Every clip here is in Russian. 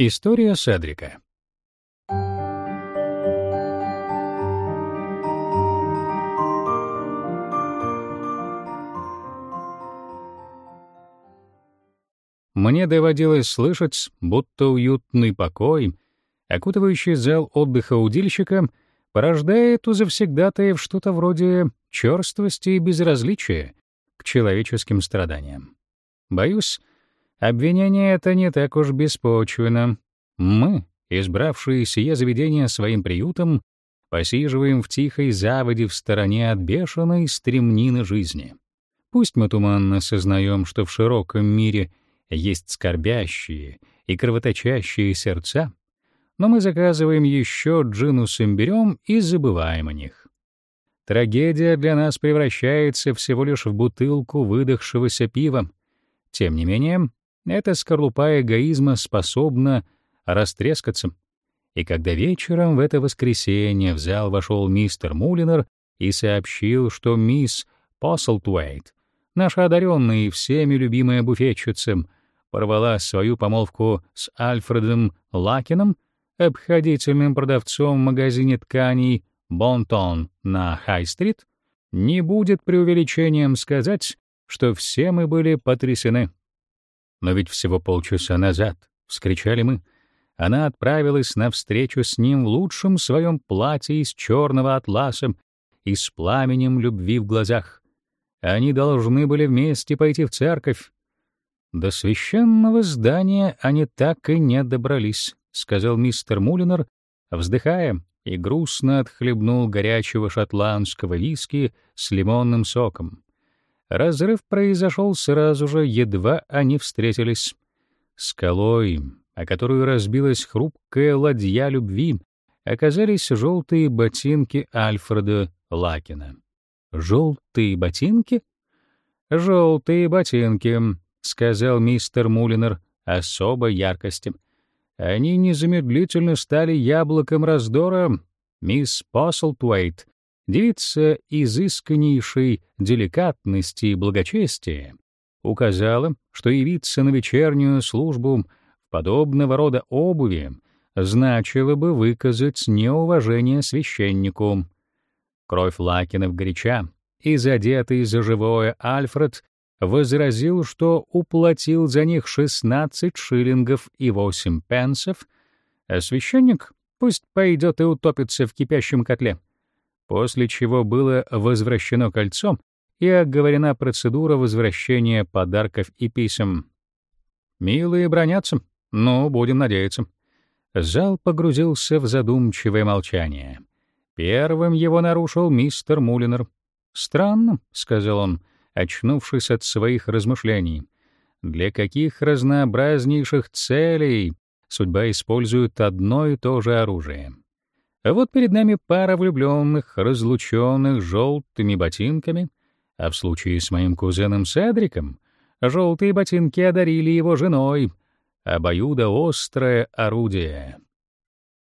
История Седрика. Мне доводилось слышать, будто уютный покой, окутывающий зал отдыха удильщика, порождает у завсегдатаев что-то вроде черствости и безразличия к человеческим страданиям. Боюсь, Обвинение это не так уж беспочвенно. Мы, избравшие сие заведение своим приютом, посиживаем в тихой заводе в стороне от бешеной стремнины жизни. Пусть мы туманно сознаем, что в широком мире есть скорбящие и кровоточащие сердца, но мы заказываем еще джину с имбирем и забываем о них. Трагедия для нас превращается всего лишь в бутылку выдохшегося пива. Тем не менее, эта скорлупа эгоизма способна растрескаться. И когда вечером в это воскресенье в зал вошел мистер Мулинер и сообщил, что мисс Посселтуэйт, наша одаренная и всеми любимая буфетчица, порвала свою помолвку с Альфредом Лакином, обходительным продавцом в магазине тканей Бонтон на Хай-стрит, не будет преувеличением сказать, что все мы были потрясены. Но ведь всего полчаса назад, — вскричали мы, — она отправилась на встречу с ним в лучшем своем платье из черного атласа и с пламенем любви в глазах. Они должны были вместе пойти в церковь. До священного здания они так и не добрались, — сказал мистер Мулинер, вздыхая, и грустно отхлебнул горячего шотландского виски с лимонным соком. Разрыв произошел сразу же, едва они встретились. Скалой, о которую разбилась хрупкая ладья любви, оказались желтые ботинки Альфреда Лакина. «Желтые ботинки?» «Желтые ботинки», — сказал мистер Мулинер особой яркости. Они незамедлительно стали яблоком раздора. Мисс Посселтуэйт девица изысканнейшей деликатности и благочестия, указала, что явиться на вечернюю службу в подобного рода обуви значило бы выказать неуважение священнику. Кровь Лакинов горяча, и задетый за живое Альфред возразил, что уплатил за них 16 шиллингов и 8 пенсов, а священник пусть пойдет и утопится в кипящем котле после чего было возвращено кольцо и оговорена процедура возвращения подарков и писем. Милые бронятся, но будем надеяться. Зал погрузился в задумчивое молчание. Первым его нарушил мистер Мулинер. «Странно», — сказал он, очнувшись от своих размышлений. «Для каких разнообразнейших целей судьба использует одно и то же оружие?» А вот перед нами пара влюбленных, разлученных желтыми ботинками, а в случае с моим кузеном Седриком желтые ботинки одарили его женой, обоюдоострое орудие.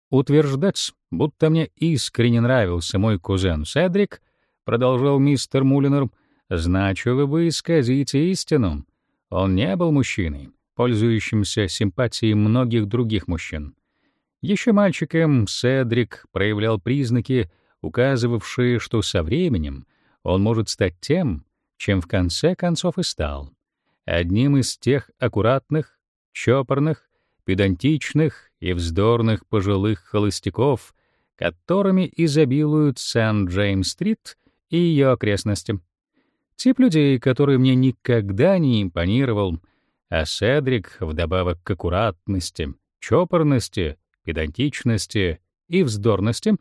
Утверждать, будто мне искренне нравился мой кузен Седрик, продолжал мистер Мулинер, значило бы исказить истину. Он не был мужчиной, пользующимся симпатией многих других мужчин. Еще мальчиком Седрик проявлял признаки, указывавшие, что со временем он может стать тем, чем в конце концов и стал. Одним из тех аккуратных, чопорных, педантичных и вздорных пожилых холостяков, которыми изобилуют Сент-Джеймс-стрит и ее окрестности. Тип людей, который мне никогда не импонировал, а Седрик, вдобавок к аккуратности, чопорности педантичности и вздорности,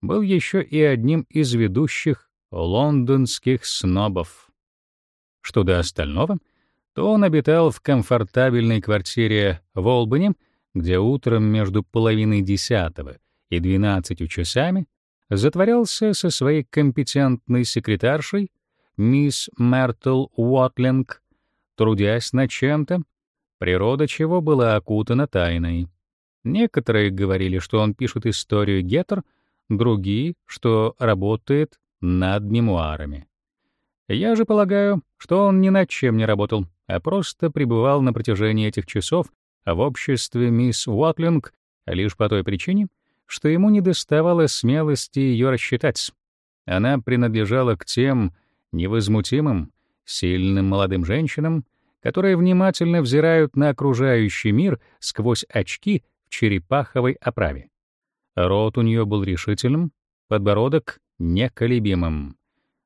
был еще и одним из ведущих лондонских снобов. Что до остального, то он обитал в комфортабельной квартире в Олбани, где утром между половиной десятого и двенадцатью часами затворялся со своей компетентной секретаршей, мисс Мертл Уотлинг, трудясь над чем-то, природа чего была окутана тайной. Некоторые говорили, что он пишет историю Геттер, другие, что работает над мемуарами. Я же полагаю, что он ни над чем не работал, а просто пребывал на протяжении этих часов в обществе мисс Уотлинг лишь по той причине, что ему недоставало смелости ее рассчитать. Она принадлежала к тем невозмутимым, сильным молодым женщинам, которые внимательно взирают на окружающий мир сквозь очки черепаховой оправе. Рот у нее был решительным, подбородок — неколебимым.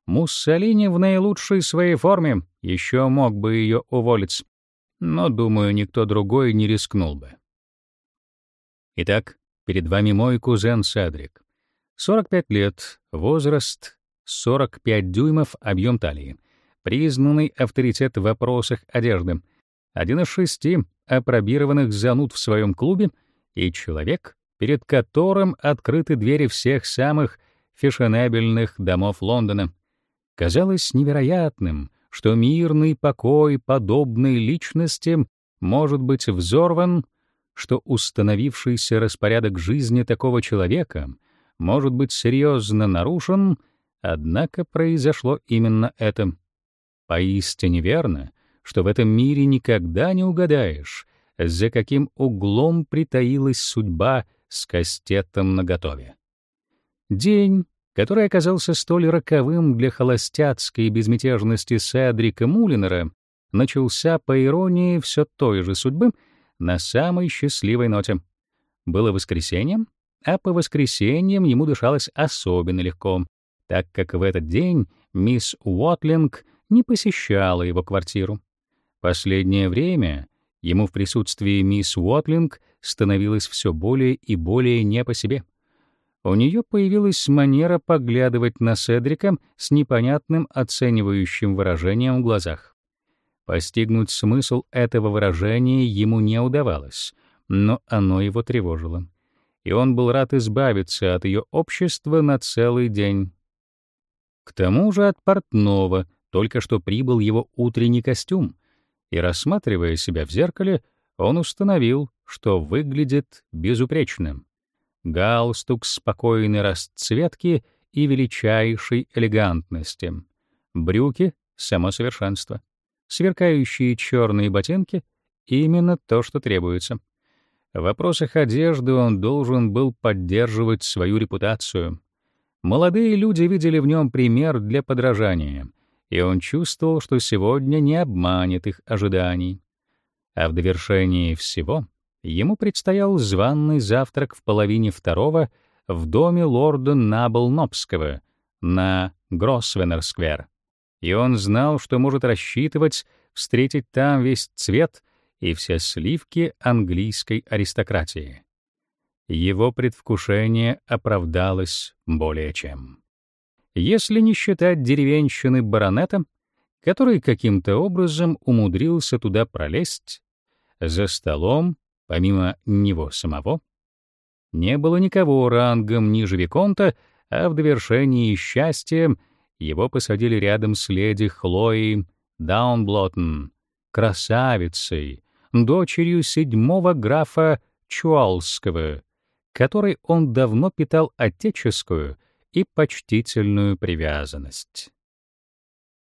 Муссолини в наилучшей своей форме еще мог бы ее уволить, но, думаю, никто другой не рискнул бы. Итак, перед вами мой кузен Садрик. 45 лет, возраст 45 дюймов, объем талии, признанный авторитет в вопросах одежды, один из шести апробированных зануд в своем клубе и человек, перед которым открыты двери всех самых фешенебельных домов Лондона. Казалось невероятным, что мирный покой подобной личности может быть взорван, что установившийся распорядок жизни такого человека может быть серьезно нарушен, однако произошло именно это. Поистине верно, что в этом мире никогда не угадаешь, за каким углом притаилась судьба с кастетом наготове. День, который оказался столь роковым для холостяцкой безмятежности Седрика Мулинера, начался, по иронии все той же судьбы, на самой счастливой ноте. Было воскресенье, а по воскресеньям ему дышалось особенно легко, так как в этот день мисс Уотлинг не посещала его квартиру. Последнее время ему в присутствии мисс Уотлинг становилось все более и более не по себе. У нее появилась манера поглядывать на Седрика с непонятным оценивающим выражением в глазах. Постигнуть смысл этого выражения ему не удавалось, но оно его тревожило. И он был рад избавиться от ее общества на целый день. К тому же от портного только что прибыл его утренний костюм, и, рассматривая себя в зеркале, он установил, что выглядит безупречным. Галстук спокойной расцветки и величайшей элегантности. Брюки — само совершенство. Сверкающие черные ботинки — именно то, что требуется. В вопросах одежды он должен был поддерживать свою репутацию. Молодые люди видели в нем пример для подражания, и он чувствовал, что сегодня не обманет их ожиданий. А в довершении всего ему предстоял званный завтрак в половине второго в доме лорда Наблнопского на Гроссвеннер-сквер. И он знал, что может рассчитывать встретить там весь цвет и все сливки английской аристократии. Его предвкушение оправдалось более чем. Если не считать деревенщины баронета, который каким-то образом умудрился туда пролезть, за столом, помимо него самого, не было никого рангом ниже Виконта, а в довершении счастья его посадили рядом с леди Хлоей Даунблоттон, красавицей, дочерью седьмого графа Чуалского, которой он давно питал отеческую и почтительную привязанность.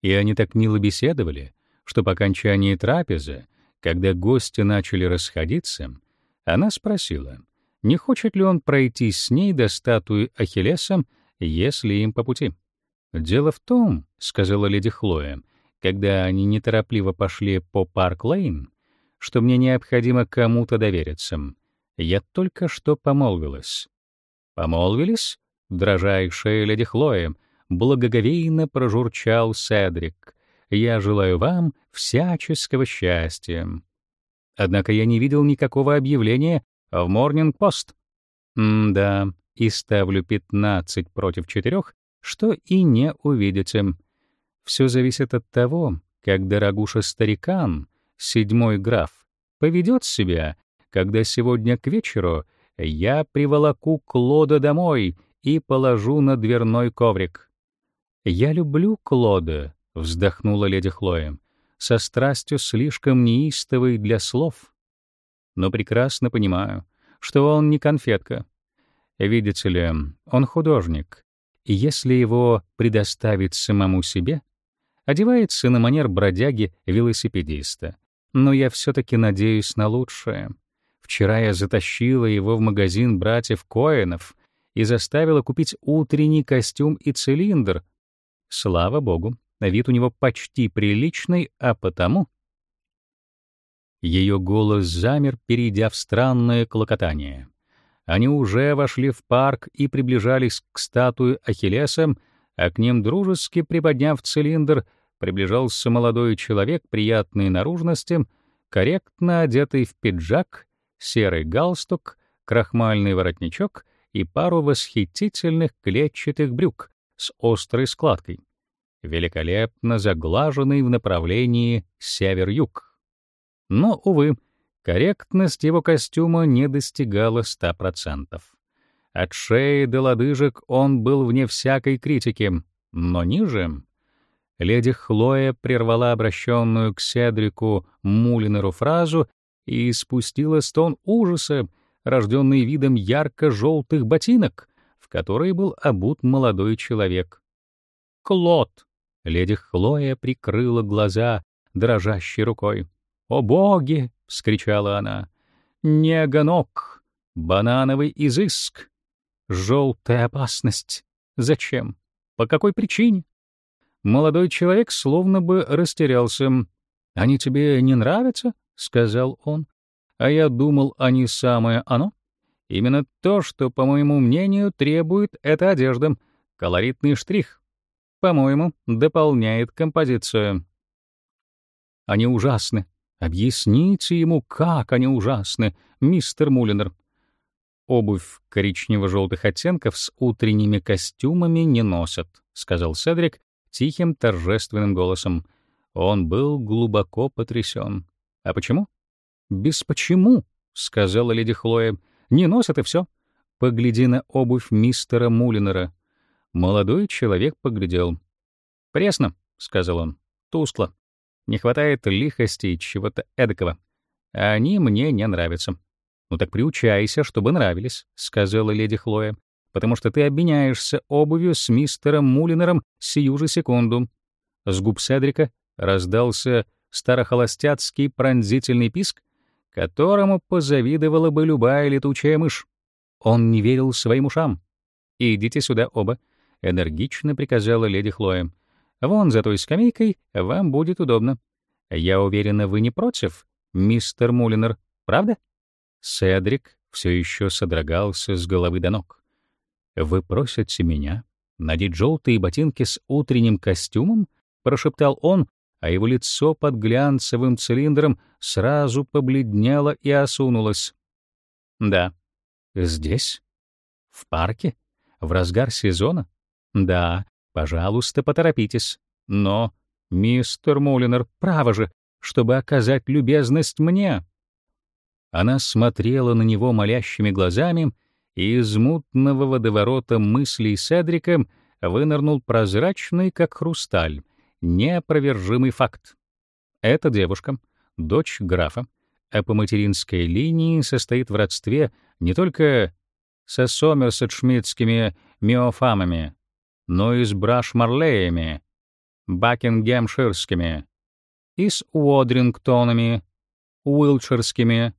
И они так мило беседовали, что по окончании трапезы, когда гости начали расходиться, она спросила, не хочет ли он пройти с ней до статуи Ахиллеса, если им по пути. «Дело в том», — сказала леди Хлоя, когда они неторопливо пошли по Парк-Лейн, что мне необходимо кому-то довериться. Я только что помолвилась. Помолвились? Дрожайшая леди Хлоя, благоговейно прожурчал Седрик. Я желаю вам всяческого счастья. Однако я не видел никакого объявления в Morning Post. М-да, и ставлю 15 против 4, что и не увидите. Все зависит от того, как дорогуша старикан седьмой граф, поведет себя, когда сегодня к вечеру я приволоку Клода домой и положу на дверной коврик. «Я люблю Клода», — вздохнула леди Хлоя, со страстью слишком неистовой для слов. «Но прекрасно понимаю, что он не конфетка. Видите ли, он художник, и если его предоставить самому себе, одевается на манер бродяги-велосипедиста, но я все таки надеюсь на лучшее. Вчера я затащила его в магазин братьев Коэнов и заставила купить утренний костюм и цилиндр. Слава богу, вид у него почти приличный, а потому... Ее голос замер, перейдя в странное клокотание. Они уже вошли в парк и приближались к статуе Ахиллеса, а к ним дружески приподняв цилиндр, приближался молодой человек приятной наружности, корректно одетый в пиджак, серый галстук, крахмальный воротничок и пару восхитительных клетчатых брюк с острой складкой, великолепно заглаженный в направлении север-юг. Но, увы, корректность его костюма не достигала ста процентов. От шеи до лодыжек он был вне всякой критики, но ниже... Леди Хлоя прервала обращенную к Седрику Мулинеру фразу и спустила стон ужаса, рожденный видом ярко-желтых ботинок, в которые был обут молодой человек. «Клод!» — леди Хлоя прикрыла глаза дрожащей рукой. «О боги!» — вскричала она. «Неганок! Банановый изыск! Желтая опасность! Зачем? По какой причине?» Молодой человек словно бы растерялся. «Они тебе не нравятся?» — сказал он. «А я думал, они самое оно. Именно то, что, по моему мнению, требует эта одежда. Колоритный штрих. По-моему, дополняет композицию». «Они ужасны. Объясните ему, как они ужасны, мистер Мулинер». «Обувь коричнево-желтых оттенков с утренними костюмами не носят», — сказал Седрик, тихим торжественным голосом. Он был глубоко потрясен. А почему? Без почему, сказала леди Хлоя. Не носят и все. Погляди на обувь мистера Мулинера. Молодой человек поглядел. Пресно, сказал он. Тускло. Не хватает лихости и чего-то эдакого. Они мне не нравятся. Ну так приучайся, чтобы нравились, сказала леди Хлоя потому что ты обменяешься обувью с мистером Мулинером сию же секунду». С губ Седрика раздался старохолостяцкий пронзительный писк, которому позавидовала бы любая летучая мышь. Он не верил своим ушам. «Идите сюда оба», — энергично приказала леди Хлоя. «Вон за той скамейкой вам будет удобно. Я уверена, вы не против, мистер Мулинер, правда?» Седрик все еще содрогался с головы до ног. «Вы просите меня надеть желтые ботинки с утренним костюмом?» — прошептал он, а его лицо под глянцевым цилиндром сразу побледнело и осунулось. «Да». «Здесь? В парке? В разгар сезона? Да, пожалуйста, поторопитесь. Но, мистер Мулинер, право же, чтобы оказать любезность мне». Она смотрела на него молящими глазами, и из мутного водоворота мыслей Седрика вынырнул прозрачный, как хрусталь, неопровержимый факт. Эта девушка — дочь графа, а по материнской линии состоит в родстве не только со сомерсетшмитскими миофамами, но и с брашмарлеями, бакингемширскими, и с уодрингтонами, уилчерскими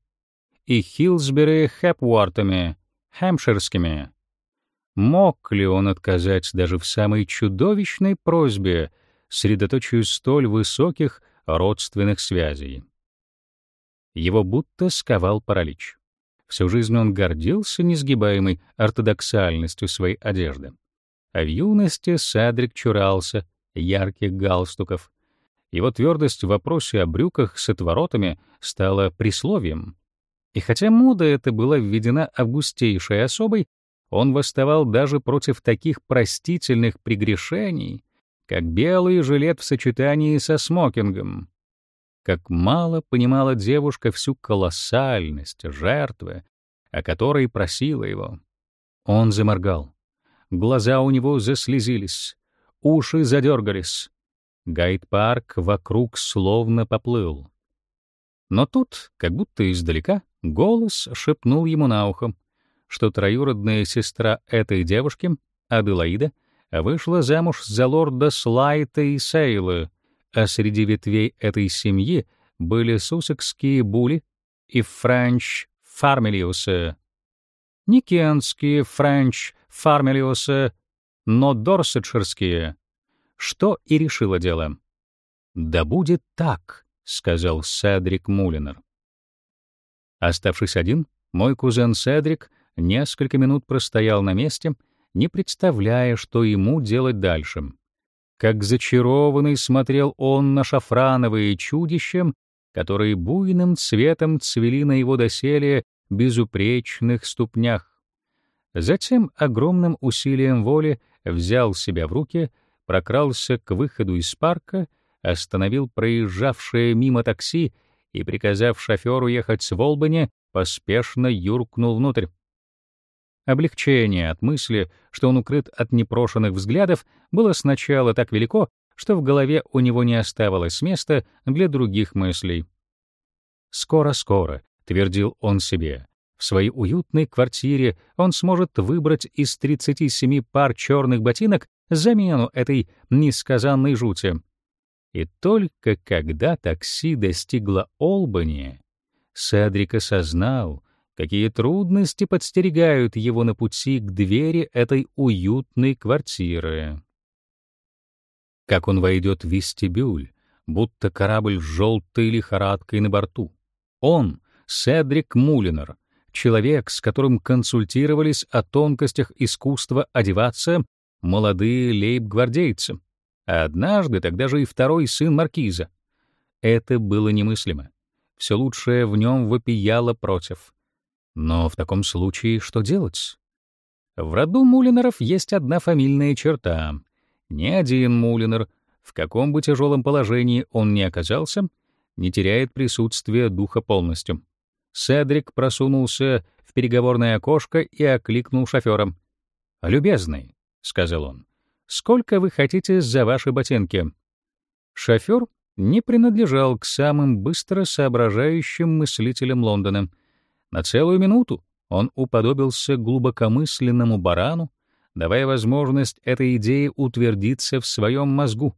и хилсбери-хепвортами — хэмпширскими. Мог ли он отказать даже в самой чудовищной просьбе, средоточию столь высоких родственных связей? Его будто сковал паралич. Всю жизнь он гордился несгибаемой ортодоксальностью своей одежды. А в юности Садрик чурался ярких галстуков. Его твердость в вопросе о брюках с отворотами стала присловием. И хотя мода эта была введена августейшей особой, он восставал даже против таких простительных прегрешений, как белый жилет в сочетании со смокингом. Как мало понимала девушка всю колоссальность жертвы, о которой просила его. Он заморгал. Глаза у него заслезились, уши задергались. Гайд-парк вокруг словно поплыл. Но тут, как будто издалека, Голос шепнул ему на ухо, что троюродная сестра этой девушки, Аделаида, вышла замуж за лорда Слайта и Сейла, а среди ветвей этой семьи были сусекские були и френч фармелиусы, не кентские френч фармелиусы, но дорсетширские, что и решило дело. «Да будет так», — сказал Седрик Мулинер. Оставшись один, мой кузен Седрик несколько минут простоял на месте, не представляя, что ему делать дальше. Как зачарованный смотрел он на шафрановые чудища, которые буйным цветом цвели на его доселе безупречных ступнях. Затем огромным усилием воли взял себя в руки, прокрался к выходу из парка, остановил проезжавшее мимо такси и, приказав шоферу ехать с Волбани, поспешно юркнул внутрь. Облегчение от мысли, что он укрыт от непрошенных взглядов, было сначала так велико, что в голове у него не оставалось места для других мыслей. «Скоро-скоро», — твердил он себе, — «в своей уютной квартире он сможет выбрать из 37 пар черных ботинок замену этой несказанной жути. И только когда такси достигло Олбани, Седрик осознал, какие трудности подстерегают его на пути к двери этой уютной квартиры. Как он войдет в вестибюль, будто корабль с желтой лихорадкой на борту. Он, Седрик Мулинер, человек, с которым консультировались о тонкостях искусства одеваться молодые лейб-гвардейцы, а однажды тогда же и второй сын маркиза. Это было немыслимо. Все лучшее в нем вопияло против. Но в таком случае что делать? В роду Мулинеров есть одна фамильная черта. Ни один Мулинер, в каком бы тяжелом положении он ни оказался, не теряет присутствия духа полностью. Седрик просунулся в переговорное окошко и окликнул шофера. «Любезный», — сказал он, Сколько вы хотите за ваши ботинки?» Шофер не принадлежал к самым быстро соображающим мыслителям Лондона. На целую минуту он уподобился глубокомысленному барану, давая возможность этой идее утвердиться в своем мозгу.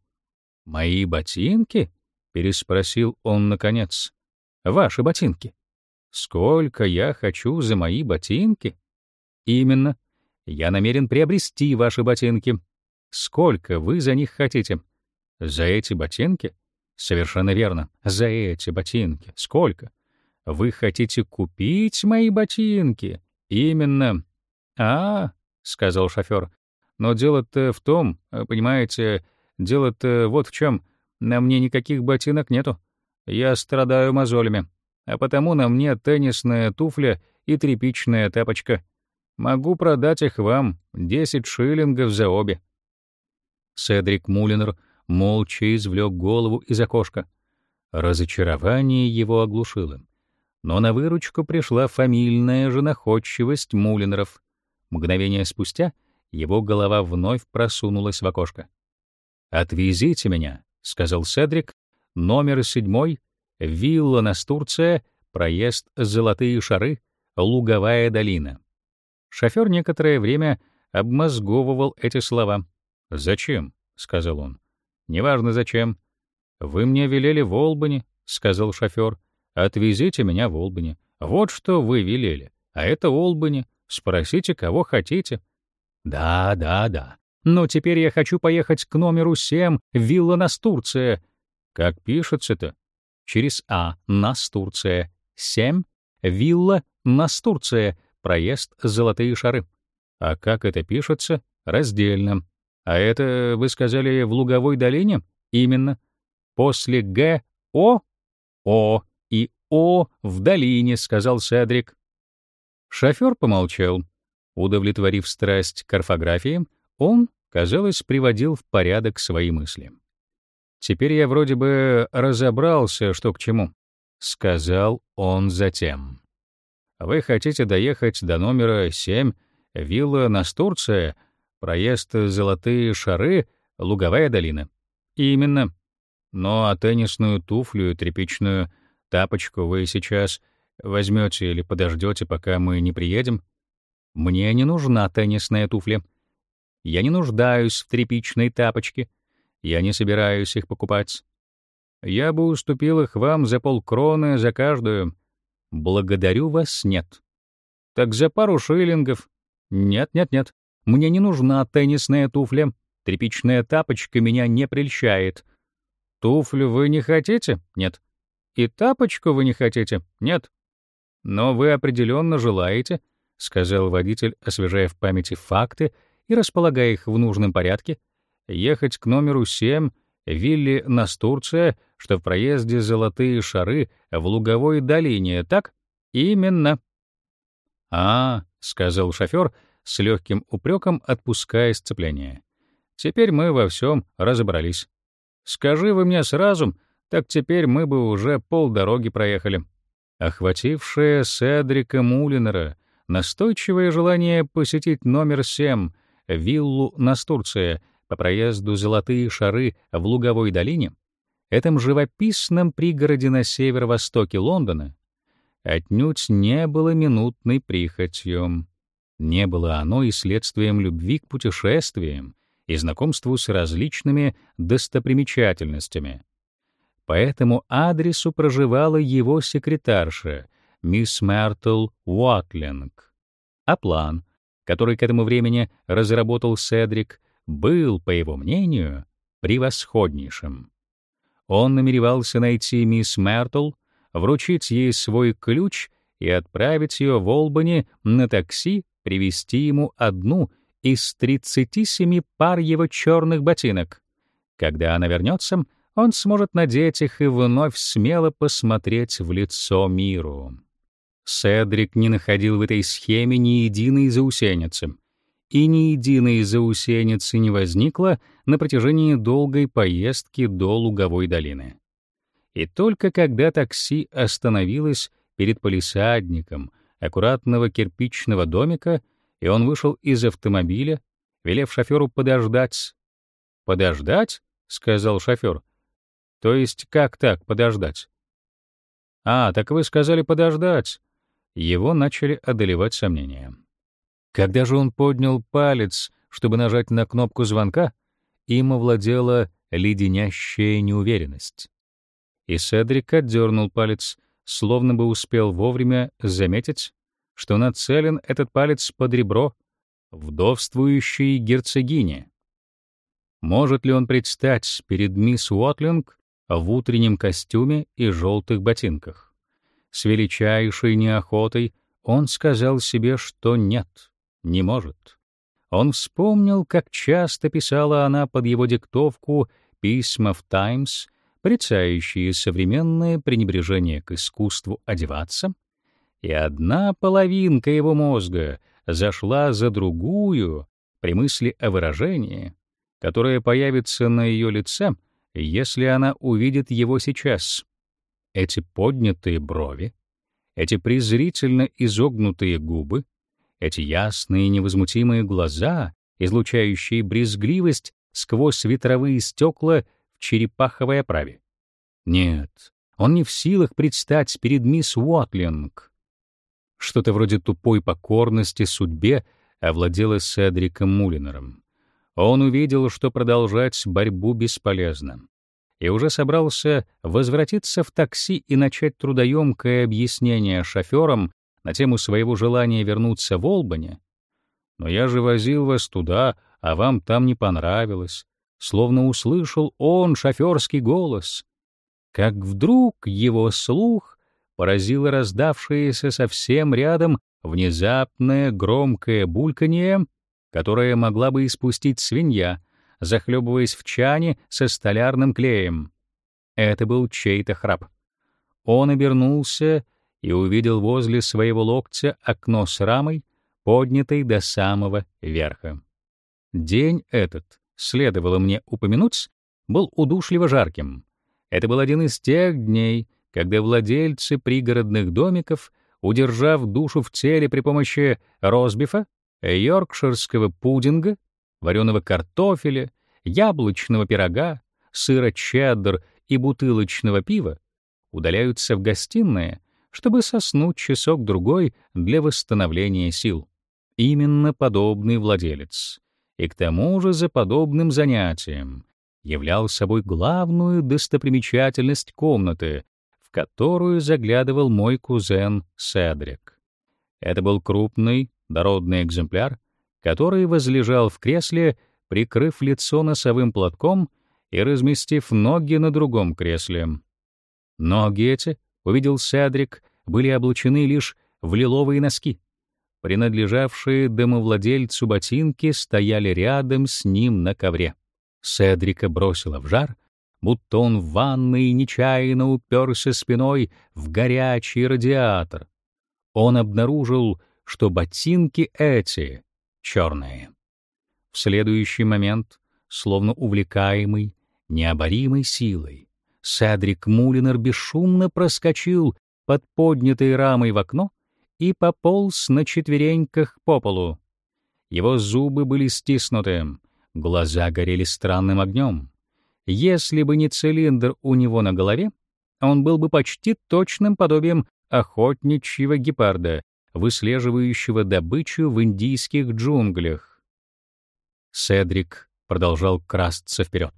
«Мои ботинки?» — переспросил он наконец. «Ваши ботинки. Сколько я хочу за мои ботинки?» «Именно. Я намерен приобрести ваши ботинки. Сколько вы за них хотите? За эти ботинки? Совершенно верно. За эти ботинки. Сколько? Вы хотите купить мои ботинки? Именно. А, сказал шофер. Но дело-то в том, понимаете, дело-то вот в чем. На мне никаких ботинок нету. Я страдаю мозолями, а потому на мне теннисная туфля и тряпичная тапочка. Могу продать их вам, 10 шиллингов за обе. Седрик Мулинер молча извлек голову из окошка. Разочарование его оглушило. Но на выручку пришла фамильная же находчивость Мулинеров. Мгновение спустя его голова вновь просунулась в окошко. «Отвезите меня», — сказал Седрик, — «номер седьмой, вилла Настурция, проезд Золотые шары, Луговая долина». Шофер некоторое время обмозговывал эти слова. «Зачем?» — сказал он. «Неважно зачем. Вы мне велели в Олбани», — сказал шофер. «Отвезите меня в Олбани. Вот что вы велели. А это Олбани. Спросите, кого хотите». «Да, да, да. Но теперь я хочу поехать к номеру 7, вилла Настурция». «Как пишется-то?» «Через А, Настурция. 7, вилла Настурция, проезд Золотые шары». «А как это пишется?» «Раздельно. А это, вы сказали, в Луговой долине? Именно. После Г — О? О. И О в долине, сказал Седрик. Шофер помолчал. Удовлетворив страсть к орфографии, он, казалось, приводил в порядок свои мысли. «Теперь я вроде бы разобрался, что к чему», — сказал он затем. «Вы хотите доехать до номера 7, вилла Настурция, Проезд «Золотые шары», «Луговая долина». Именно. Но а теннисную туфлю и тряпичную тапочку вы сейчас возьмете или подождете, пока мы не приедем? Мне не нужна теннисная туфля. Я не нуждаюсь в тряпичной тапочке. Я не собираюсь их покупать. Я бы уступил их вам за полкроны за каждую. Благодарю вас, нет. Так за пару шиллингов. Нет, нет, нет. Мне не нужна теннисная туфля. Тряпичная тапочка меня не прельщает. Туфлю вы не хотите? Нет. И тапочку вы не хотите? Нет. Но вы определенно желаете, сказал водитель, освежая в памяти факты и располагая их в нужном порядке, ехать к номеру 7 Вилли Настурция, что в проезде Золотые шары в Луговой долине, так? Именно. А, сказал шофер с легким упреком, отпуская сцепление. Теперь мы во всем разобрались. Скажи вы мне сразу, так теперь мы бы уже полдороги проехали. Охватившее Седрика Мулинера настойчивое желание посетить номер 7, виллу Настурция, по проезду Золотые шары в Луговой долине, этом живописном пригороде на северо-востоке Лондона, отнюдь не было минутной прихотью. Не было оно и следствием любви к путешествиям и знакомству с различными достопримечательностями. По этому адресу проживала его секретарша, мисс Мертл Уотлинг. А план, который к этому времени разработал Седрик, был, по его мнению, превосходнейшим. Он намеревался найти мисс Мертл, вручить ей свой ключ и отправить ее в Олбани на такси привезти ему одну из 37 пар его черных ботинок. Когда она вернется, он сможет надеть их и вновь смело посмотреть в лицо миру. Седрик не находил в этой схеме ни единой заусеницы, и ни единой заусеницы не возникло на протяжении долгой поездки до Луговой долины. И только когда такси остановилось перед полисадником аккуратного кирпичного домика, и он вышел из автомобиля, велев шоферу подождать. «Подождать?» — сказал шофер. «То есть как так подождать?» «А, так вы сказали подождать». Его начали одолевать сомнения. Когда же он поднял палец, чтобы нажать на кнопку звонка, им овладела леденящая неуверенность. И Седрик отдернул палец, словно бы успел вовремя заметить, что нацелен этот палец под ребро вдовствующей герцогине. Может ли он предстать перед мисс Уотлинг в утреннем костюме и желтых ботинках? С величайшей неохотой он сказал себе, что нет не может. Он вспомнил, как часто писала она под его диктовку письма в «Таймс», порицающие современное пренебрежение к искусству одеваться, и одна половинка его мозга зашла за другую при мысли о выражении, которое появится на ее лице, если она увидит его сейчас. Эти поднятые брови, эти презрительно изогнутые губы, эти ясные невозмутимые глаза, излучающие брезгливость сквозь ветровые стекла в черепаховой оправе. Нет, он не в силах предстать перед мисс Уотлинг. Что-то вроде тупой покорности судьбе овладело Седриком Мулинером. Он увидел, что продолжать борьбу бесполезно, и уже собрался возвратиться в такси и начать трудоемкое объяснение шоферам на тему своего желания вернуться в Олбани, но я же возил вас туда, а вам там не понравилось, словно услышал он шоферский голос. Как вдруг его слух поразило раздавшееся совсем рядом внезапное громкое бульканье, которое могла бы испустить свинья, захлебываясь в чане со столярным клеем. Это был чей-то храп. Он обернулся и увидел возле своего локтя окно с рамой, поднятой до самого верха. День этот, следовало мне упомянуть, был удушливо жарким. Это был один из тех дней, когда владельцы пригородных домиков, удержав душу в теле при помощи розбифа, йоркширского пудинга, вареного картофеля, яблочного пирога, сыра чеддер и бутылочного пива, удаляются в гостиные, чтобы соснуть часок-другой для восстановления сил. Именно подобный владелец. И к тому же за подобным занятием являл собой главную достопримечательность комнаты, в которую заглядывал мой кузен Седрик. Это был крупный, дородный экземпляр, который возлежал в кресле, прикрыв лицо носовым платком и разместив ноги на другом кресле. Ноги эти, увидел Седрик, были облачены лишь в лиловые носки. Принадлежавшие домовладельцу ботинки стояли рядом с ним на ковре. Седрика бросило в жар, будто он в ванной нечаянно уперся спиной в горячий радиатор. Он обнаружил, что ботинки эти черные. В следующий момент, словно увлекаемый, необоримой силой, Седрик Мулинер бесшумно проскочил под поднятой рамой в окно и пополз на четвереньках по полу. Его зубы были стиснуты, глаза горели странным огнем. Если бы не цилиндр у него на голове, он был бы почти точным подобием охотничьего гепарда, выслеживающего добычу в индийских джунглях. Седрик продолжал красться вперед.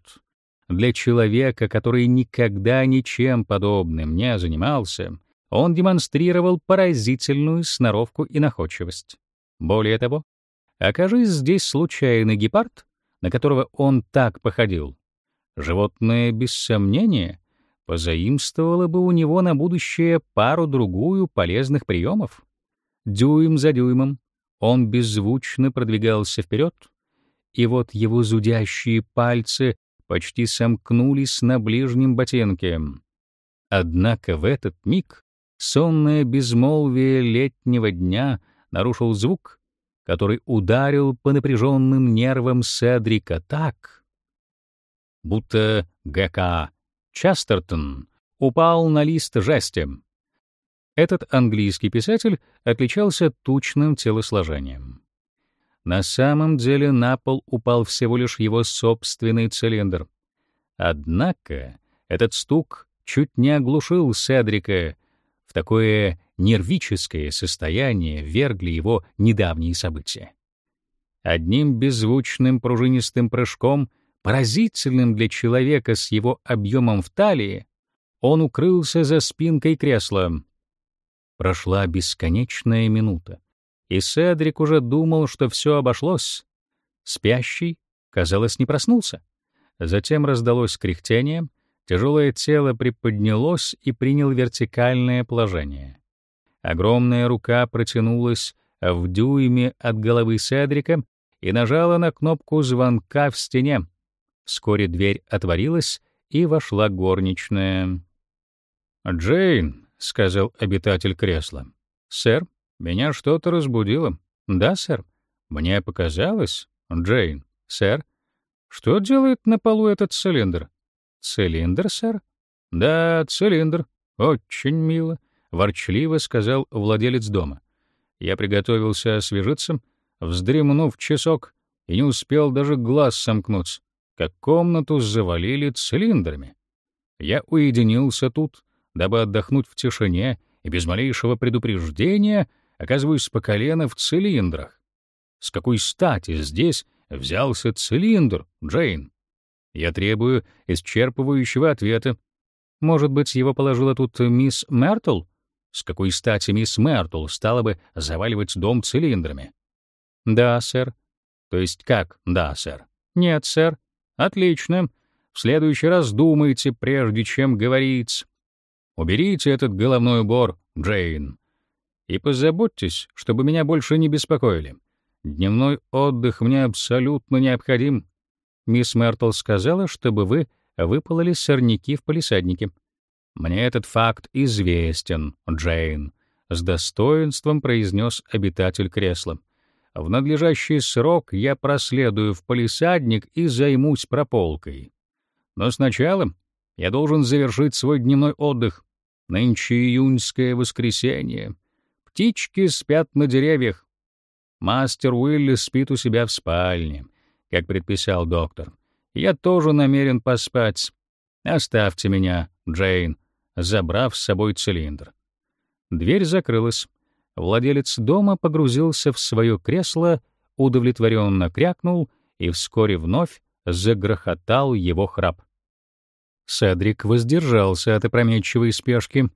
Для человека, который никогда ничем подобным не занимался, он демонстрировал поразительную сноровку и находчивость. Более того, окажись здесь случайный гепард, на которого он так походил, животное без сомнения позаимствовало бы у него на будущее пару-другую полезных приемов. Дюйм за дюймом он беззвучно продвигался вперед, и вот его зудящие пальцы почти сомкнулись на ближнем ботинке. Однако в этот миг сонное безмолвие летнего дня нарушил звук, который ударил по напряженным нервам Седрика так, будто ГК Частертон упал на лист жести. Этот английский писатель отличался тучным телосложением. На самом деле на пол упал всего лишь его собственный цилиндр. Однако этот стук чуть не оглушил Седрика, в такое нервическое состояние вергли его недавние события. Одним беззвучным пружинистым прыжком, поразительным для человека с его объемом в талии, он укрылся за спинкой кресла. Прошла бесконечная минута, и Седрик уже думал, что все обошлось. Спящий, казалось, не проснулся. Затем раздалось кряхтение, тяжелое тело приподнялось и приняло вертикальное положение. Огромная рука протянулась в дюйме от головы Седрика и нажала на кнопку звонка в стене. Вскоре дверь отворилась, и вошла горничная. «Джейн», — сказал обитатель кресла. «Сэр, меня что-то разбудило». «Да, сэр». «Мне показалось, Джейн, сэр, что делает на полу этот цилиндр?» «Цилиндр, сэр?» «Да, цилиндр. Очень мило», — ворчливо сказал владелец дома. Я приготовился освежиться, вздремнув часок, и не успел даже глаз сомкнуть, как комнату завалили цилиндрами. Я уединился тут, дабы отдохнуть в тишине и без малейшего предупреждения оказываюсь по колено в цилиндрах. С какой стати здесь взялся цилиндр, Джейн? Я требую исчерпывающего ответа. Может быть, его положила тут мисс Мертл? С какой стати мисс Мертл стала бы заваливать дом цилиндрами? Да, сэр. То есть как? Да, сэр. Нет, сэр. Отлично. В следующий раз думайте, прежде чем говорить. Уберите этот головной убор, Джейн. И позаботьтесь, чтобы меня больше не беспокоили. Дневной отдых мне абсолютно необходим. Мисс Мертл сказала, чтобы вы выпололи сорняки в палисаднике. Мне этот факт известен, Джейн, с достоинством произнес обитатель кресла. В надлежащий срок я проследую в палисадник и займусь прополкой. Но сначала я должен завершить свой дневной отдых. Нынче июньское воскресенье. Птички спят на деревьях. Мастер Уилли спит у себя в спальне, как предписал доктор. Я тоже намерен поспать. Оставьте меня, Джейн, забрав с собой цилиндр. Дверь закрылась. Владелец дома погрузился в свое кресло, удовлетворенно крякнул и вскоре вновь загрохотал его храп. Седрик воздержался от опрометчивой спешки.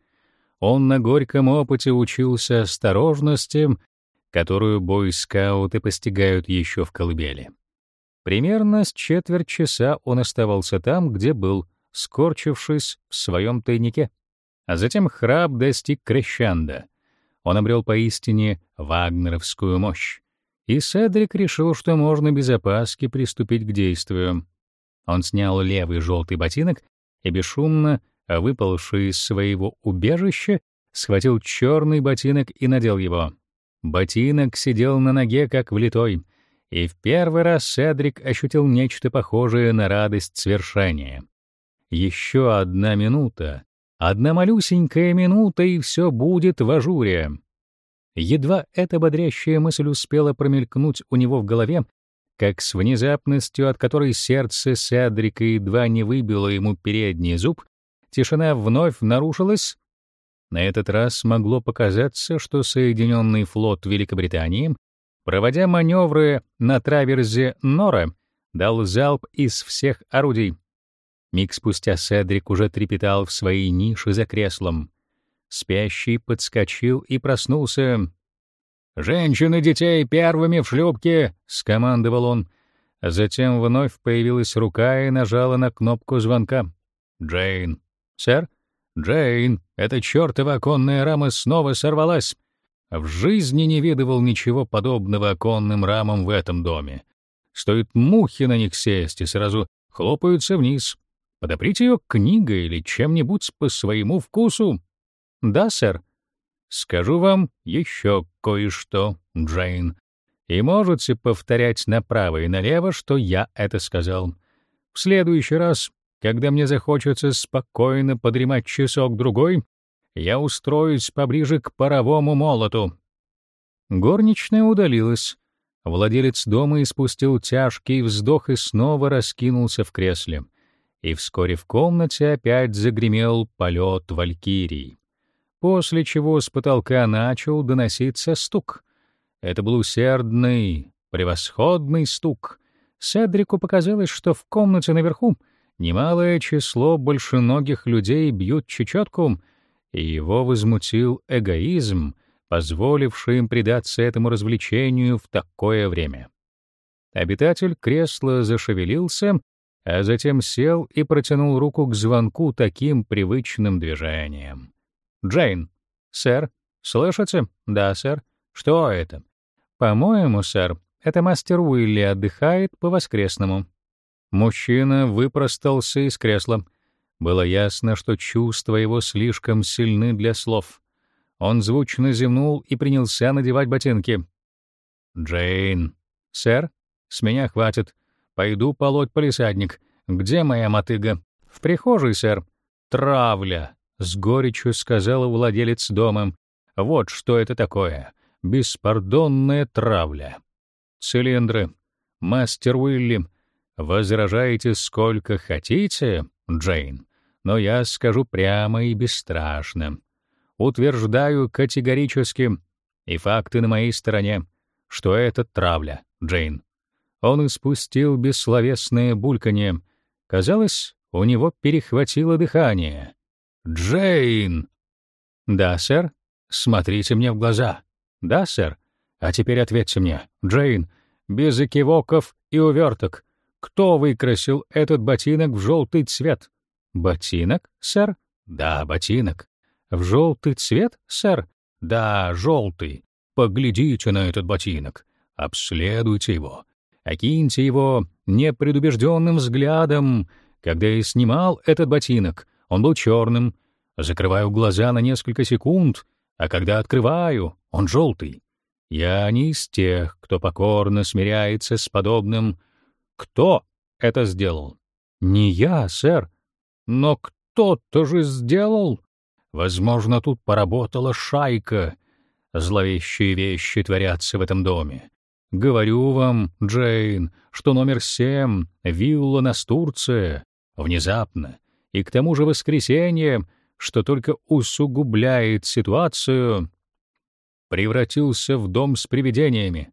Он на горьком опыте учился осторожности, которую бойскауты постигают еще в колыбели. Примерно с четверть часа он оставался там, где был, скорчившись в своем тайнике. А затем храп достиг крещанда. Он обрел поистине вагнеровскую мощь. И Седрик решил, что можно без опаски приступить к действию. Он снял левый желтый ботинок и бесшумно, выползший из своего убежища, схватил черный ботинок и надел его. Ботинок сидел на ноге как влитой, и в первый раз Седрик ощутил нечто похожее на радость свершения. Еще одна минута, одна малюсенькая минута, и все будет в ажуре. Едва эта бодрящая мысль успела промелькнуть у него в голове, как с внезапностью, от которой сердце Седрика едва не выбило ему передний зуб, тишина вновь нарушилась. На этот раз могло показаться, что Соединенный флот Великобритании, проводя маневры на траверзе Нора, дал залп из всех орудий. Миг спустя Седрик уже трепетал в своей нише за креслом. Спящий подскочил и проснулся. «Женщины детей первыми в шлюпке!» — скомандовал он. Затем вновь появилась рука и нажала на кнопку звонка. «Джейн». «Сэр?» «Джейн, эта чёртова оконная рама снова сорвалась. В жизни не видывал ничего подобного оконным рамам в этом доме. Стоит мухи на них сесть и сразу хлопаются вниз. Подоприте ее книгой или чем-нибудь по своему вкусу». «Да, сэр», Скажу вам еще кое-что, Джейн, и можете повторять направо и налево, что я это сказал. В следующий раз, когда мне захочется спокойно подремать часок-другой, я устроюсь поближе к паровому молоту». Горничная удалилась. Владелец дома испустил тяжкий вздох и снова раскинулся в кресле. И вскоре в комнате опять загремел полет валькирий после чего с потолка начал доноситься стук. Это был усердный, превосходный стук. Седрику показалось, что в комнате наверху немалое число большеногих людей бьют чечетку, и его возмутил эгоизм, позволивший им предаться этому развлечению в такое время. Обитатель кресла зашевелился, а затем сел и протянул руку к звонку таким привычным движением. Джейн. Сэр. Слышите? Да, сэр. Что это? По-моему, сэр, это мастер Уилли отдыхает по-воскресному. Мужчина выпростался из кресла. Было ясно, что чувства его слишком сильны для слов. Он звучно зевнул и принялся надевать ботинки. «Джейн». «Сэр, с меня хватит. Пойду полоть полисадник. Где моя мотыга?» «В прихожей, сэр». «Травля с горечью сказала владелец дома. Вот что это такое. Беспардонная травля. Цилиндры. Мастер Уилли, возражаете сколько хотите, Джейн, но я скажу прямо и бесстрашно. Утверждаю категорически, и факты на моей стороне, что это травля, Джейн. Он испустил бессловесное бульканье. Казалось, у него перехватило дыхание. Джейн. Да, сэр. Смотрите мне в глаза. Да, сэр. А теперь ответьте мне, Джейн, без экивоков и уверток. Кто выкрасил этот ботинок в желтый цвет? Ботинок, сэр? Да, ботинок. В желтый цвет, сэр? Да, желтый. Поглядите на этот ботинок. Обследуйте его. Окиньте его непредубежденным взглядом. Когда я снимал этот ботинок, он был черным. Закрываю глаза на несколько секунд, а когда открываю, он желтый. Я не из тех, кто покорно смиряется с подобным. Кто это сделал? Не я, сэр. Но кто-то же сделал. Возможно, тут поработала шайка. Зловещие вещи творятся в этом доме. Говорю вам, Джейн, что номер семь, вилла Настурция, внезапно и к тому же воскресенье, что только усугубляет ситуацию, превратился в дом с привидениями.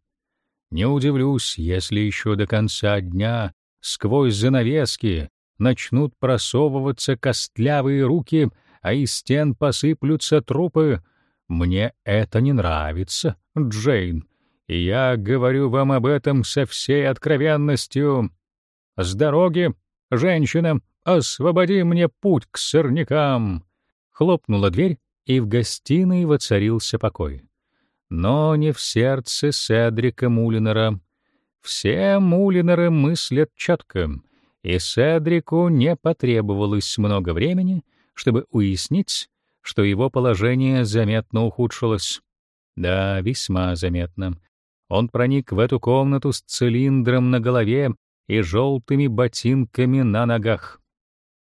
Не удивлюсь, если еще до конца дня сквозь занавески начнут просовываться костлявые руки, а из стен посыплются трупы. Мне это не нравится, Джейн, и я говорю вам об этом со всей откровенностью. С дороги, женщина, освободи мне путь к сорнякам. Хлопнула дверь, и в гостиной воцарился покой. Но не в сердце Седрика Мулинера. Все Мулинеры мыслят четко, и Седрику не потребовалось много времени, чтобы уяснить, что его положение заметно ухудшилось. Да, весьма заметно. Он проник в эту комнату с цилиндром на голове и желтыми ботинками на ногах.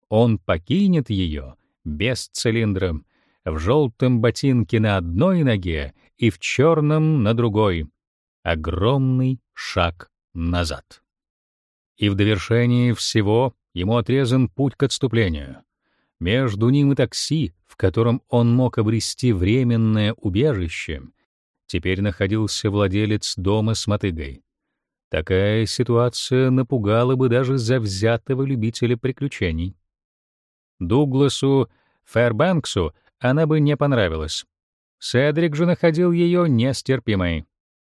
Он покинет ее без цилиндра, в желтом ботинке на одной ноге и в черном на другой. Огромный шаг назад. И в довершении всего ему отрезан путь к отступлению. Между ним и такси, в котором он мог обрести временное убежище, теперь находился владелец дома с мотыгой. Такая ситуация напугала бы даже завзятого любителя приключений. Дугласу Фэрбанксу она бы не понравилась. Седрик же находил ее нестерпимой.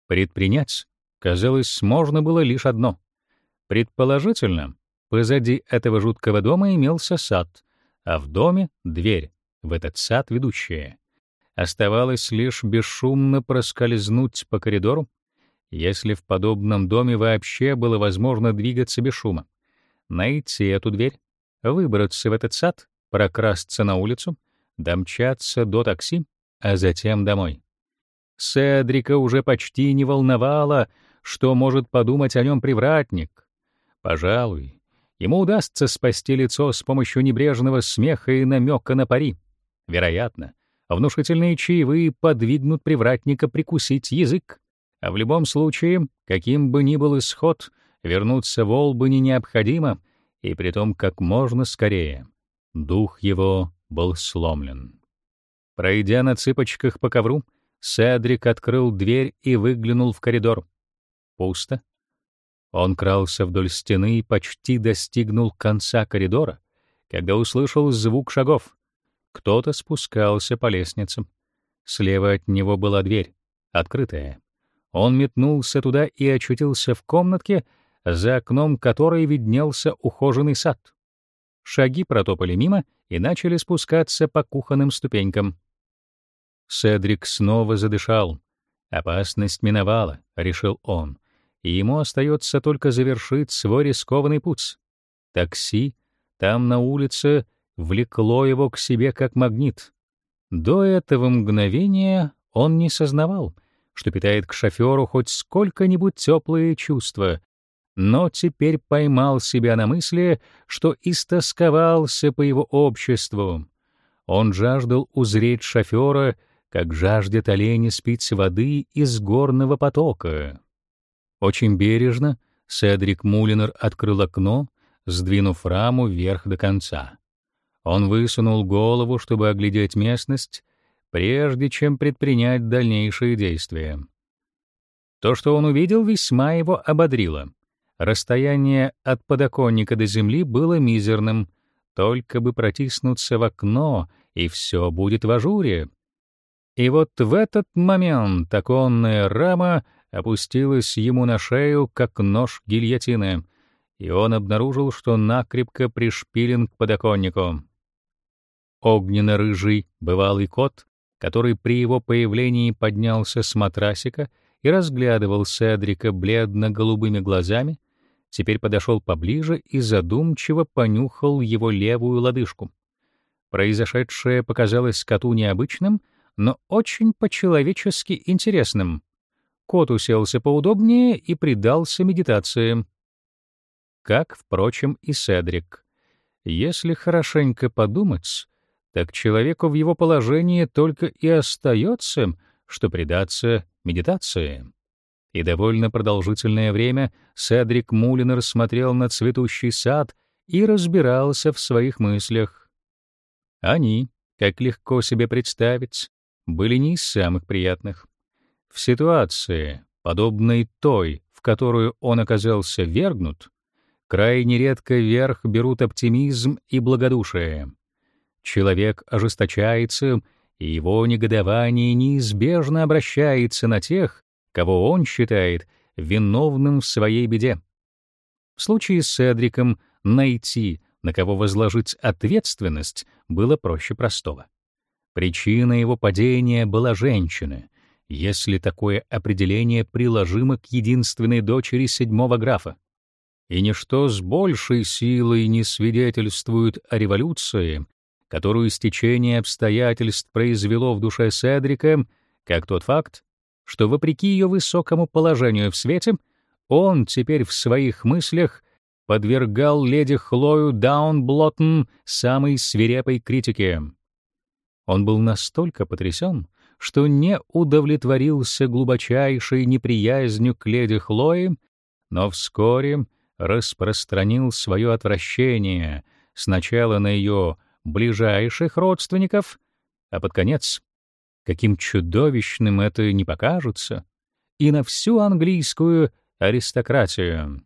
Предпринять, казалось, можно было лишь одно. Предположительно, позади этого жуткого дома имелся сад, а в доме — дверь, в этот сад ведущая. Оставалось лишь бесшумно проскользнуть по коридору, если в подобном доме вообще было возможно двигаться без шума, найти эту дверь, выбраться в этот сад, прокрасться на улицу, домчаться до такси, а затем домой. Седрика уже почти не волновало, что может подумать о нем привратник. Пожалуй, ему удастся спасти лицо с помощью небрежного смеха и намека на пари. Вероятно, внушительные чаевые подвигнут привратника прикусить язык. А в любом случае, каким бы ни был исход, вернуться в Олбани необходимо, и притом как можно скорее. Дух его был сломлен. Пройдя на цыпочках по ковру, Седрик открыл дверь и выглянул в коридор. Пусто. Он крался вдоль стены и почти достигнул конца коридора, когда услышал звук шагов. Кто-то спускался по лестницам. Слева от него была дверь, открытая. Он метнулся туда и очутился в комнатке, за окном которой виднелся ухоженный сад. Шаги протопали мимо и начали спускаться по кухонным ступенькам. Седрик снова задышал. Опасность миновала, решил он и ему остается только завершить свой рискованный путь. Такси там на улице влекло его к себе как магнит. До этого мгновения он не сознавал, что питает к шоферу хоть сколько-нибудь теплые чувства, но теперь поймал себя на мысли, что истосковался по его обществу. Он жаждал узреть шофера, как жаждет олень спить воды из горного потока. Очень бережно Седрик Мулинер открыл окно, сдвинув раму вверх до конца. Он высунул голову, чтобы оглядеть местность, прежде чем предпринять дальнейшие действия. То, что он увидел, весьма его ободрило. Расстояние от подоконника до земли было мизерным, только бы протиснуться в окно, и все будет в ажуре. И вот в этот момент оконная рама опустилась ему на шею, как нож гильотины, и он обнаружил, что накрепко пришпилен к подоконнику. Огненно-рыжий бывалый кот, который при его появлении поднялся с матрасика и разглядывал Седрика бледно-голубыми глазами, теперь подошел поближе и задумчиво понюхал его левую лодыжку. Произошедшее показалось коту необычным, но очень по-человечески интересным. Кот уселся поудобнее и предался медитации. Как, впрочем, и Седрик. Если хорошенько подумать, так человеку в его положении только и остается, что предаться медитации. И довольно продолжительное время Седрик Мулинер смотрел на цветущий сад и разбирался в своих мыслях. Они, как легко себе представить, были не из самых приятных. В ситуации, подобной той, в которую он оказался вергнут, крайне редко верх берут оптимизм и благодушие. Человек ожесточается, и его негодование неизбежно обращается на тех, кого он считает виновным в своей беде. В случае с Седриком найти, на кого возложить ответственность, было проще простого. Причина его падения была женщина, если такое определение приложимо к единственной дочери седьмого графа. И ничто с большей силой не свидетельствует о революции, которую стечение обстоятельств произвело в душе Седрика, как тот факт, что, вопреки ее высокому положению в свете, он теперь в своих мыслях подвергал леди Хлою Даунблоттон самой свирепой критике. Он был настолько потрясен, что не удовлетворился глубочайшей неприязнью к леди Хлое, но вскоре распространил свое отвращение сначала на ее ближайших родственников, а под конец, каким чудовищным это не покажется, и на всю английскую аристократию.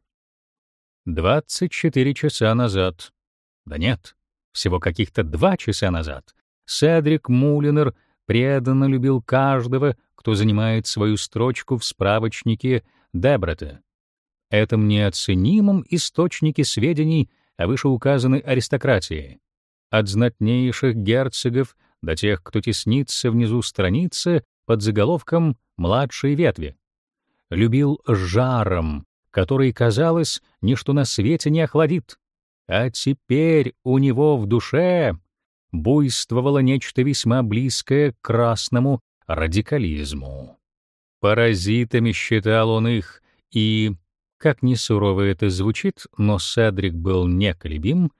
24 часа назад. Да нет, всего каких-то два часа назад. Седрик Мулинер преданно любил каждого, кто занимает свою строчку в справочнике Дебрета, этом неоценимом источнике сведений о вышеуказанной аристократии, от знатнейших герцогов до тех, кто теснится внизу страницы под заголовком «Младшие ветви». Любил жаром, который, казалось, ничто на свете не охладит. А теперь у него в душе буйствовало нечто весьма близкое к красному радикализму. Паразитами считал он их, и, как ни сурово это звучит, но Седрик был неколебим,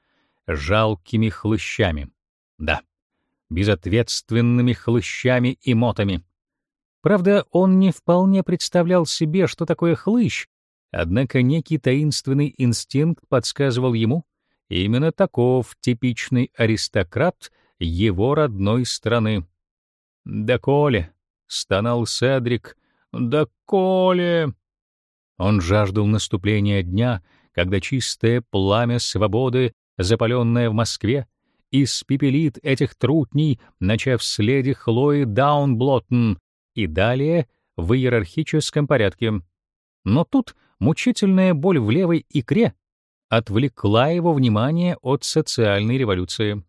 жалкими хлыщами. Да, безответственными хлыщами и мотами. Правда, он не вполне представлял себе, что такое хлыщ, однако некий таинственный инстинкт подсказывал ему, именно таков типичный аристократ его родной страны. «Да Коле!» — стонал Седрик. «Да Коле!» Он жаждал наступления дня, когда чистое пламя свободы, запаленное в Москве, испепелит этих трутней, начав с леди Хлои Даунблоттон и далее в иерархическом порядке. Но тут мучительная боль в левой икре отвлекла его внимание от социальной революции.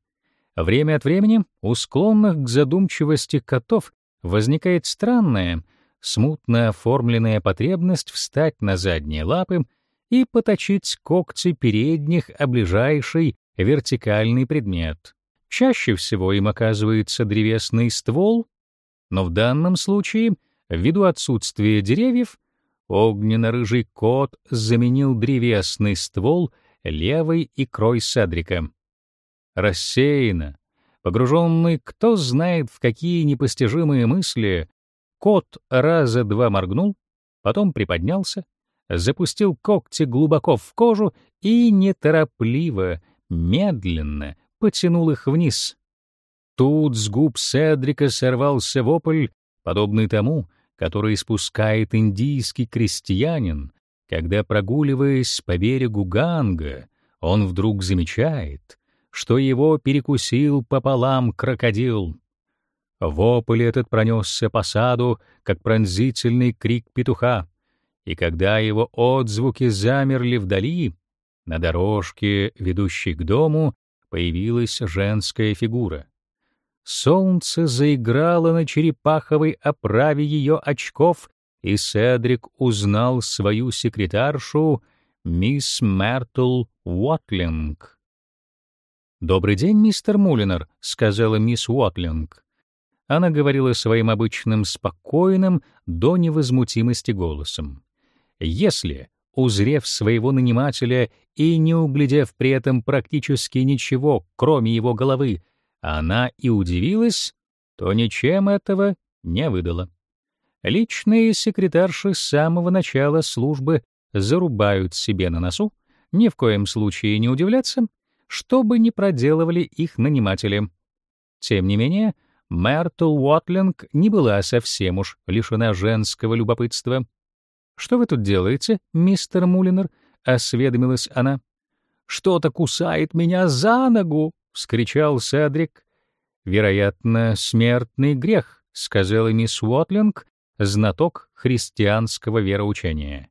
Время от времени у склонных к задумчивости котов возникает странная, смутно оформленная потребность встать на задние лапы и поточить когти передних о ближайший вертикальный предмет. Чаще всего им оказывается древесный ствол, но в данном случае, ввиду отсутствия деревьев, огненно-рыжий кот заменил древесный ствол левой икрой Седрика. Рассеянно, погруженный кто знает в какие непостижимые мысли, Кот раза два моргнул, потом приподнялся, запустил когти глубоко в кожу и неторопливо, медленно потянул их вниз. Тут с губ Седрика сорвался вопль, подобный тому, который испускает индийский крестьянин, когда, прогуливаясь по берегу Ганга, он вдруг замечает, что его перекусил пополам крокодил. Вопль этот пронесся по саду, как пронзительный крик петуха, и когда его отзвуки замерли вдали, на дорожке, ведущей к дому, появилась женская фигура. Солнце заиграло на черепаховой оправе ее очков, и Седрик узнал свою секретаршу, мисс Мертл Уотлинг. «Добрый день, мистер Мулинер», — сказала мисс Уотлинг. Она говорила своим обычным спокойным до невозмутимости голосом. Если, узрев своего нанимателя и не углядев при этом практически ничего, кроме его головы, она и удивилась, то ничем этого не выдала. Личные секретарши с самого начала службы зарубают себе на носу, ни в коем случае не удивляться, что бы ни проделывали их наниматели. Тем не менее, Мертл Уотлинг не была совсем уж лишена женского любопытства. «Что вы тут делаете, мистер Мулинер?» — осведомилась она. «Что-то кусает меня за ногу!» — вскричал Седрик. «Вероятно, смертный грех», — сказала мисс Уотлинг, знаток христианского вероучения.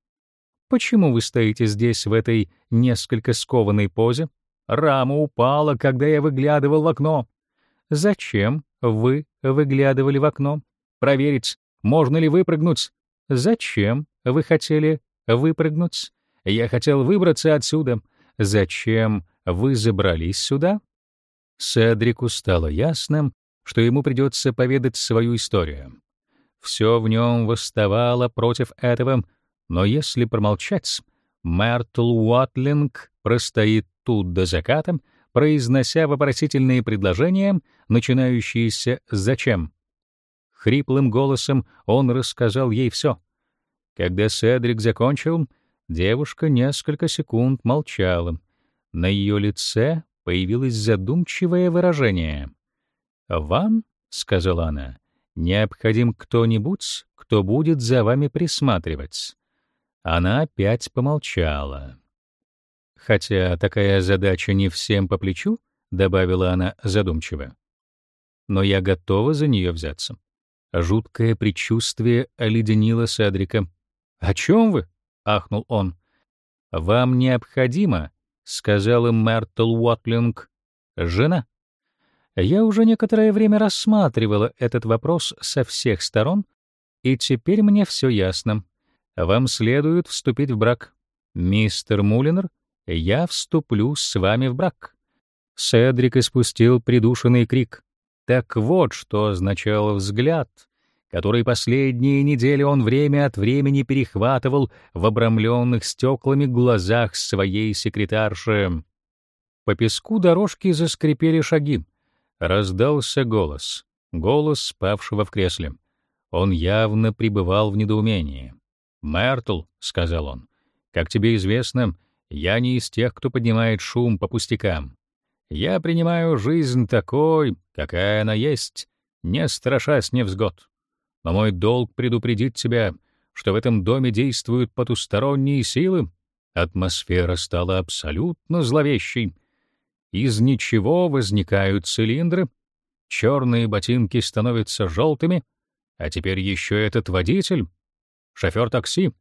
«Почему вы стоите здесь в этой несколько скованной позе? Рама упала, когда я выглядывал в окно. Зачем вы выглядывали в окно? Проверить, можно ли выпрыгнуть. Зачем вы хотели выпрыгнуть? Я хотел выбраться отсюда. Зачем вы забрались сюда? Седрику стало ясным, что ему придется поведать свою историю. Все в нем восставало против этого, но если промолчать, Мертл Уотлинг простоит тут до заката, произнося вопросительные предложения, начинающиеся «зачем?». Хриплым голосом он рассказал ей все. Когда Седрик закончил, девушка несколько секунд молчала. На ее лице появилось задумчивое выражение. «Вам, — сказала она, — необходим кто-нибудь, кто будет за вами присматривать». Она опять помолчала. «Хотя такая задача не всем по плечу», — добавила она задумчиво. «Но я готова за нее взяться». Жуткое предчувствие оледенило Седрика. «О чем вы?» — ахнул он. «Вам необходимо», — сказала Мертл Уотлинг, — «жена». Я уже некоторое время рассматривала этот вопрос со всех сторон, и теперь мне все ясно. Вам следует вступить в брак. Мистер Мулинер, я вступлю с вами в брак. Седрик испустил придушенный крик. Так вот, что означал взгляд, который последние недели он время от времени перехватывал в обрамленных стеклами глазах своей секретарши. По песку дорожки заскрипели шаги. Раздался голос, голос спавшего в кресле. Он явно пребывал в недоумении. «Мертл», — сказал он, — «как тебе известно, я не из тех, кто поднимает шум по пустякам. Я принимаю жизнь такой, какая она есть, не страшась невзгод. Но мой долг предупредить тебя, что в этом доме действуют потусторонние силы. Атмосфера стала абсолютно зловещей. Из ничего возникают цилиндры, черные ботинки становятся желтыми, а теперь еще этот водитель, шофер такси.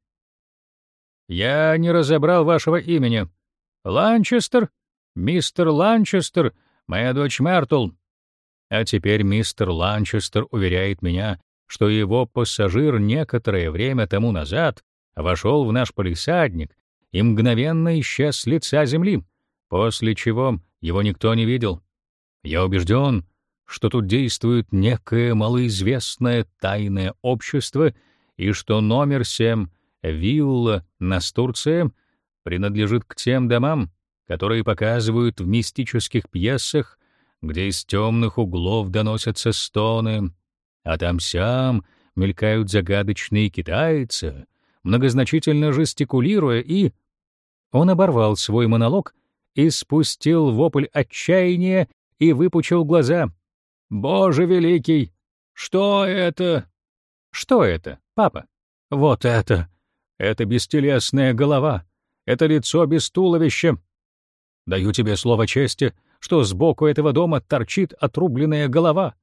Я не разобрал вашего имени. Ланчестер? Мистер Ланчестер, моя дочь Мертл. А теперь мистер Ланчестер уверяет меня, что его пассажир некоторое время тому назад вошел в наш полисадник и мгновенно исчез с лица земли, после чего его никто не видел. Я убежден, что тут действует некое малоизвестное тайное общество и что номер 7 вилла Настурция принадлежит к тем домам, которые показывают в мистических пьесах, где из темных углов доносятся стоны, а там-сям мелькают загадочные китайцы, многозначительно жестикулируя, и... Он оборвал свой монолог и спустил вопль отчаяния и выпучил глаза. «Боже великий! Что это?» «Что это, папа?» «Вот это! Это бестелесная голова! Это лицо без туловища! Даю тебе слово чести, что сбоку этого дома торчит отрубленная голова.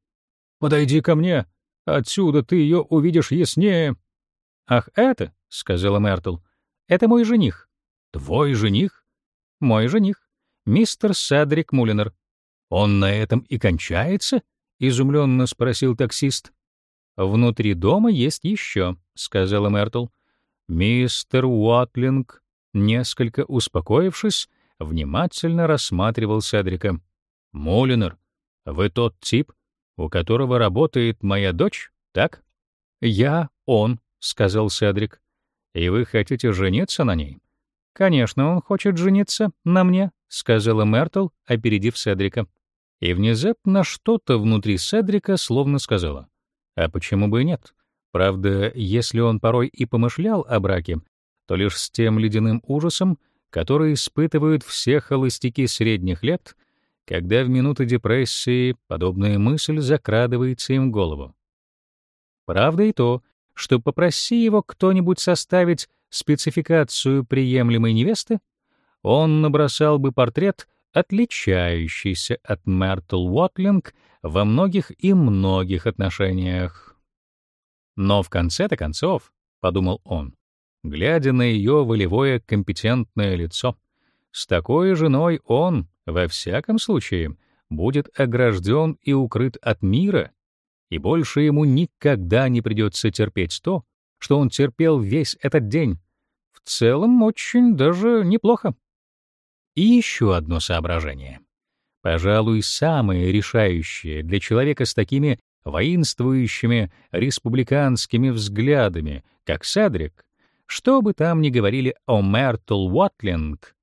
Подойди ко мне, отсюда ты ее увидишь яснее». «Ах, это?» — сказала Мертл. «Это мой жених». «Твой жених?» «Мой жених, мистер Садрик Мулинер». «Он на этом и кончается?» — изумленно спросил таксист. «Внутри дома есть еще», — сказала Мертл. Мистер Уотлинг, несколько успокоившись, внимательно рассматривал Седрика. «Мулинер, вы тот тип, у которого работает моя дочь, так?» «Я он», — сказал Седрик. «И вы хотите жениться на ней?» «Конечно, он хочет жениться на мне», — сказала Мертл, опередив Седрика. И внезапно что-то внутри Седрика словно сказала. А почему бы и нет? Правда, если он порой и помышлял о браке, то лишь с тем ледяным ужасом, который испытывают все холостяки средних лет, когда в минуты депрессии подобная мысль закрадывается им в голову. Правда и то, что попроси его кто-нибудь составить спецификацию приемлемой невесты, он набросал бы портрет, отличающийся от Мертл Уотлинг во многих и многих отношениях. Но в конце-то концов, — подумал он, глядя на ее волевое компетентное лицо, с такой женой он, во всяком случае, будет огражден и укрыт от мира, и больше ему никогда не придется терпеть то, что он терпел весь этот день. В целом, очень даже неплохо. И еще одно соображение. Пожалуй, самое решающее для человека с такими воинствующими республиканскими взглядами, как Седрик, что бы там ни говорили о Мертл Уотлинг,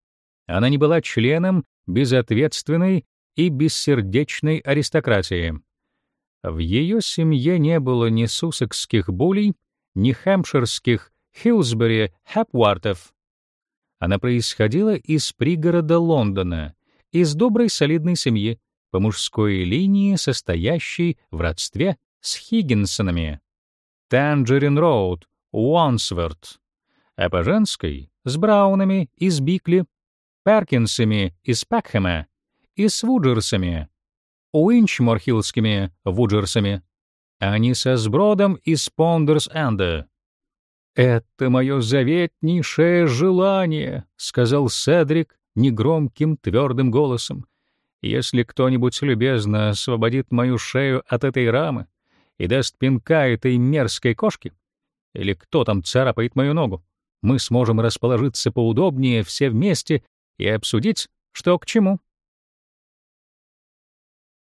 она не была членом безответственной и бессердечной аристократии. В ее семье не было ни сусекских булей, ни хэмпширских Хилсбери Хепвартов. Она происходила из пригорода Лондона, из доброй солидной семьи, по мужской линии состоящей в родстве с Хиггинсонами. Танджерин Роуд, Уансворт. А по женской — с Браунами из Бикли, Перкинсами из Пекхэма и с Вуджерсами, Уинчморхиллскими Вуджерсами, а не со Сбродом из Пондерс-Энда. «Это мое заветнейшее желание», — сказал Седрик негромким твердым голосом. «Если кто-нибудь любезно освободит мою шею от этой рамы и даст пинка этой мерзкой кошке, или кто там царапает мою ногу, мы сможем расположиться поудобнее все вместе и обсудить, что к чему.